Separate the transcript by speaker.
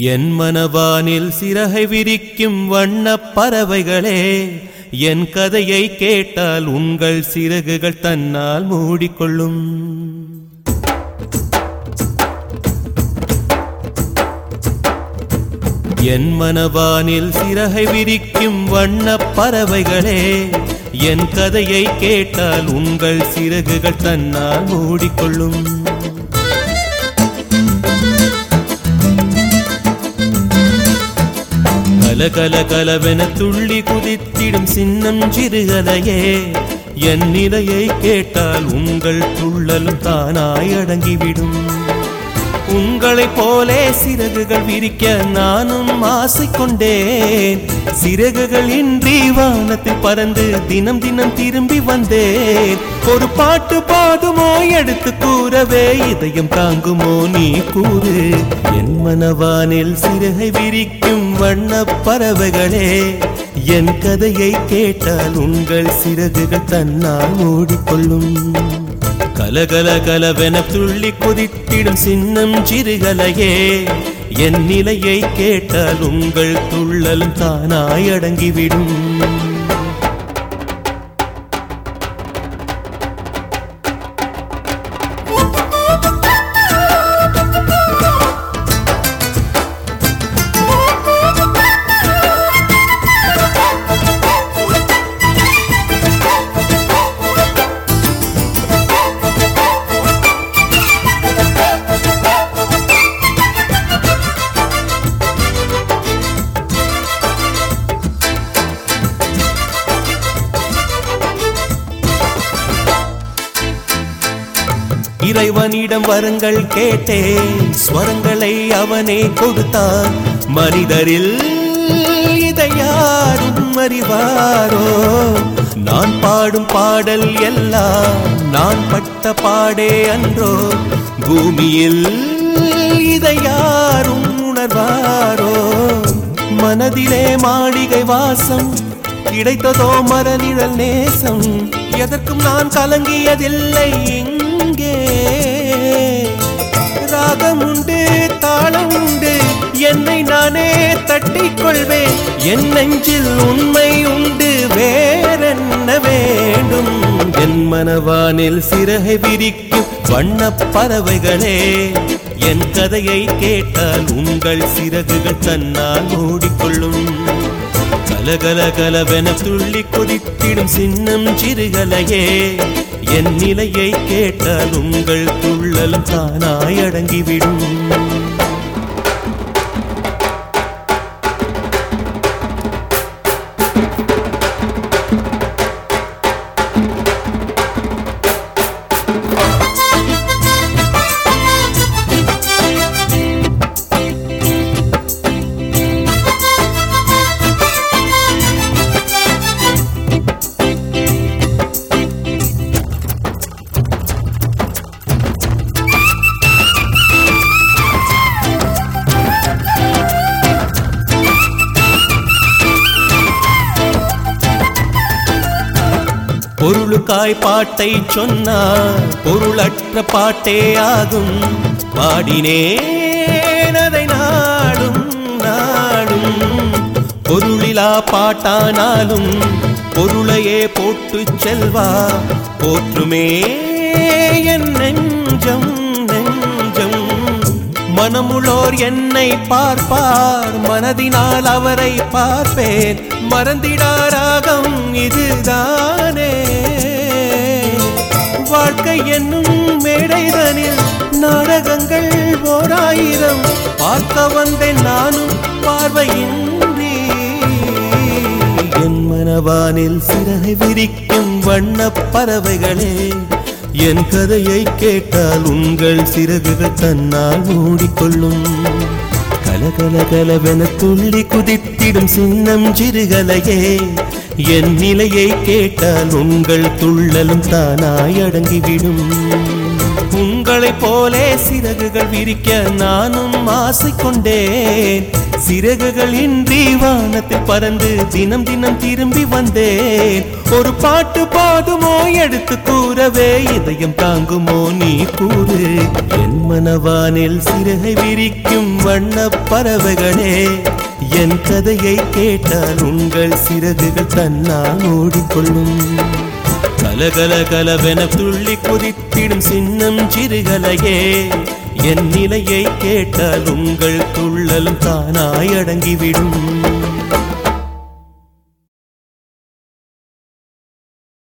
Speaker 1: என் மனவானில் சிறகை விரிக்கும் வண்ண பறவைகளே என் கதையை கேட்டால் உங்கள் சிறகுகள் தன்னால் மூடிக்கொள்ளும். என் மனவானில் சிறகை விரிக்கும் வண்ண பறவைகளே என் கதையை கேட்டால் உங்கள் சிறகுகள் தன்னால் மூடிக்கொள்ளும். கல கல கலவென துள்ளி குதித்திடும் சின்னம் சிறுகலையே என் நிலையை கேட்டால் உங்கள் துள்ளலும் தானாய் அடங்கிவிடும். உங்களை போலே சிறகுகள் விரிக்க நானும் ஆசை சிறகுகள் இன்றி வானத்தில் பறந்து தினம் தினம் திரும்பி வந்தேன். ஒரு பாட்டு பாடுமோ எடுத்து கூறவே இதயம் தாங்குமோ நீ கூறு. என் மனவானில் சிறகை விரிக்கும் வண்ண பறவைகளே என் கதையை கேட்டால் உங்கள் சிறகுகள் தன்னால் மூடிக்கொள்ளும். கலகல கலவென துள்ளி குதித்திடும் சின்னம் சிறுகலையே என் நிலையை கேட்டால் உங்கள் துள்ளலும் தானாய் அடங்கிவிடும். இறைவனிடம் வரங்கள் கேட்டேன். ஸ்வரங்களை அவனே கொடுத்தான். மனிதரில் இதை யாரும் அறிவாரோ? நான் பாடும் பாடல் எல்லாம் நான் பட்ட பாடே அன்றோ? பூமியில் இதை யாரும் உணர்வாரோ? மனதிலே மாளிகை வாசம் கிடைத்ததோ மரநிழல் நேசம் எதற்கும் நான் கலங்கியதில்லை இங்கே. ராகம் உண்டு தாளம் உண்டு என்னை நானே தட்டிக் கொள்வேன். என் நெஞ்சில் உண்மை உண்டு வேறென்ன வேண்டும்? என் மனவானில் சிறகை விரிக்கும் வண்ண பறவைகளே என் கதையை கேட்டால் உங்கள் சிறகுகள் தன்னால் ஓடிக்கொள்ளும். கலகல கலவென துள்ளி கொதித்திடும் சின்னம் சிறுகலையே. என் நிலையை கேட்டால் உங்கள் துள்ளலும் தானாய் அடங்கிவிடும். பொருளுக்காய் பாட்டை சொன்னார் பொருளற்ற பாட்டே ஆகும். பாடினேன் அதை நாடும் நாடும். பொருளிலா பாட்டானாலும் பொருளையே போட்டு செல்வா. போற்றுமே என் நெஞ்சம் நெஞ்சம். மனமுளோர் என்னை பார்ப்பார் மனதினால் அவரை பார்ப்பேன். மறந்திடாராகம் இதுதானே. வாழ்க்கை என்னும் மேடைதனில் நாடகங்கள் ஓராயிரம். பார்க்க வந்தேன் நானும் பார்வையின்றி. என் மனவானில் சிறகை விரிக்கும் வண்ண பறவைகளே என் கதையை கேட்டால் உங்கள் சிறகுகள் தன்னால் மூடிக்கொள்ளும். கலகலகலவென துள்ளி குதித்திடும் சின்னம் சிறுகலையே. என் நிலையை கேட்டால் உங்கள் துள்ளலும் தானாய் அடங்கிவிடும். உங்களைப் போலே சிறகுகள் விரிக்க நானும் ஆசை கொண்டேன் சிறகுகள் இன்றி வானத்தில் பறந்து தினம் தினம் திரும்பி வந்தேன். ஒரு பாட்டு போதுமோ எடுத்து கூறவே இதயம் தாங்குமோ நீ கூறு. என் மனவானில் சிறகை விரிக்கும் வண்ண பறவைகளே என் கதையை கேட்டால் உங்கள் சிறகுகள் தன்னால் ஓடிக்கொள்ளும். கலகல கலவென துள்ளி குதித்திடும் சின்னம் சிறுகலையே என் நிலையை கேட்டால் உங்கள் துள்ளலும் தானாய் அடங்கிவிடும்.